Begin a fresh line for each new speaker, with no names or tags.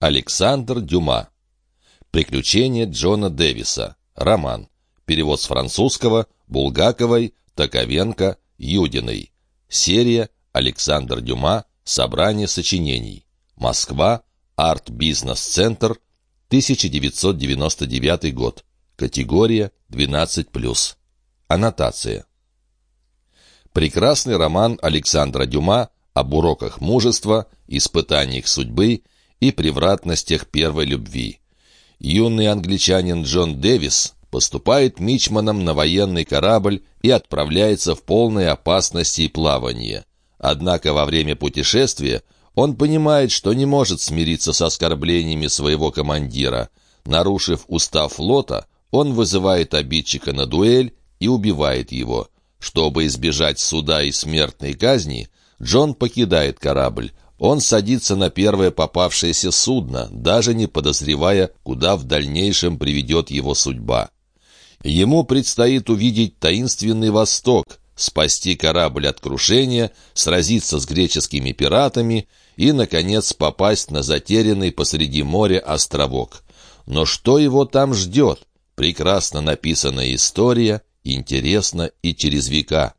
Александр Дюма. Приключения Джона Дэвиса. Роман. Перевод с французского Булгаковой, Таковенко, Юдиной. Серия Александр Дюма. Собрание сочинений. Москва. Арт-бизнес-центр. 1999 год. Категория 12+. Аннотация. Прекрасный роман Александра Дюма об уроках мужества, испытаниях судьбы и превратностях первой любви. Юный англичанин Джон Дэвис поступает мичманом на военный корабль и отправляется в полной опасности и плавание. Однако во время путешествия он понимает, что не может смириться с оскорблениями своего командира. Нарушив устав флота, он вызывает обидчика на дуэль и убивает его. Чтобы избежать суда и смертной казни, Джон покидает корабль. Он садится на первое попавшееся судно, даже не подозревая, куда в дальнейшем приведет его судьба. Ему предстоит увидеть таинственный Восток, спасти корабль от крушения, сразиться с греческими пиратами и, наконец, попасть на затерянный посреди моря островок. Но что его там ждет? Прекрасно написанная история, интересно и через века.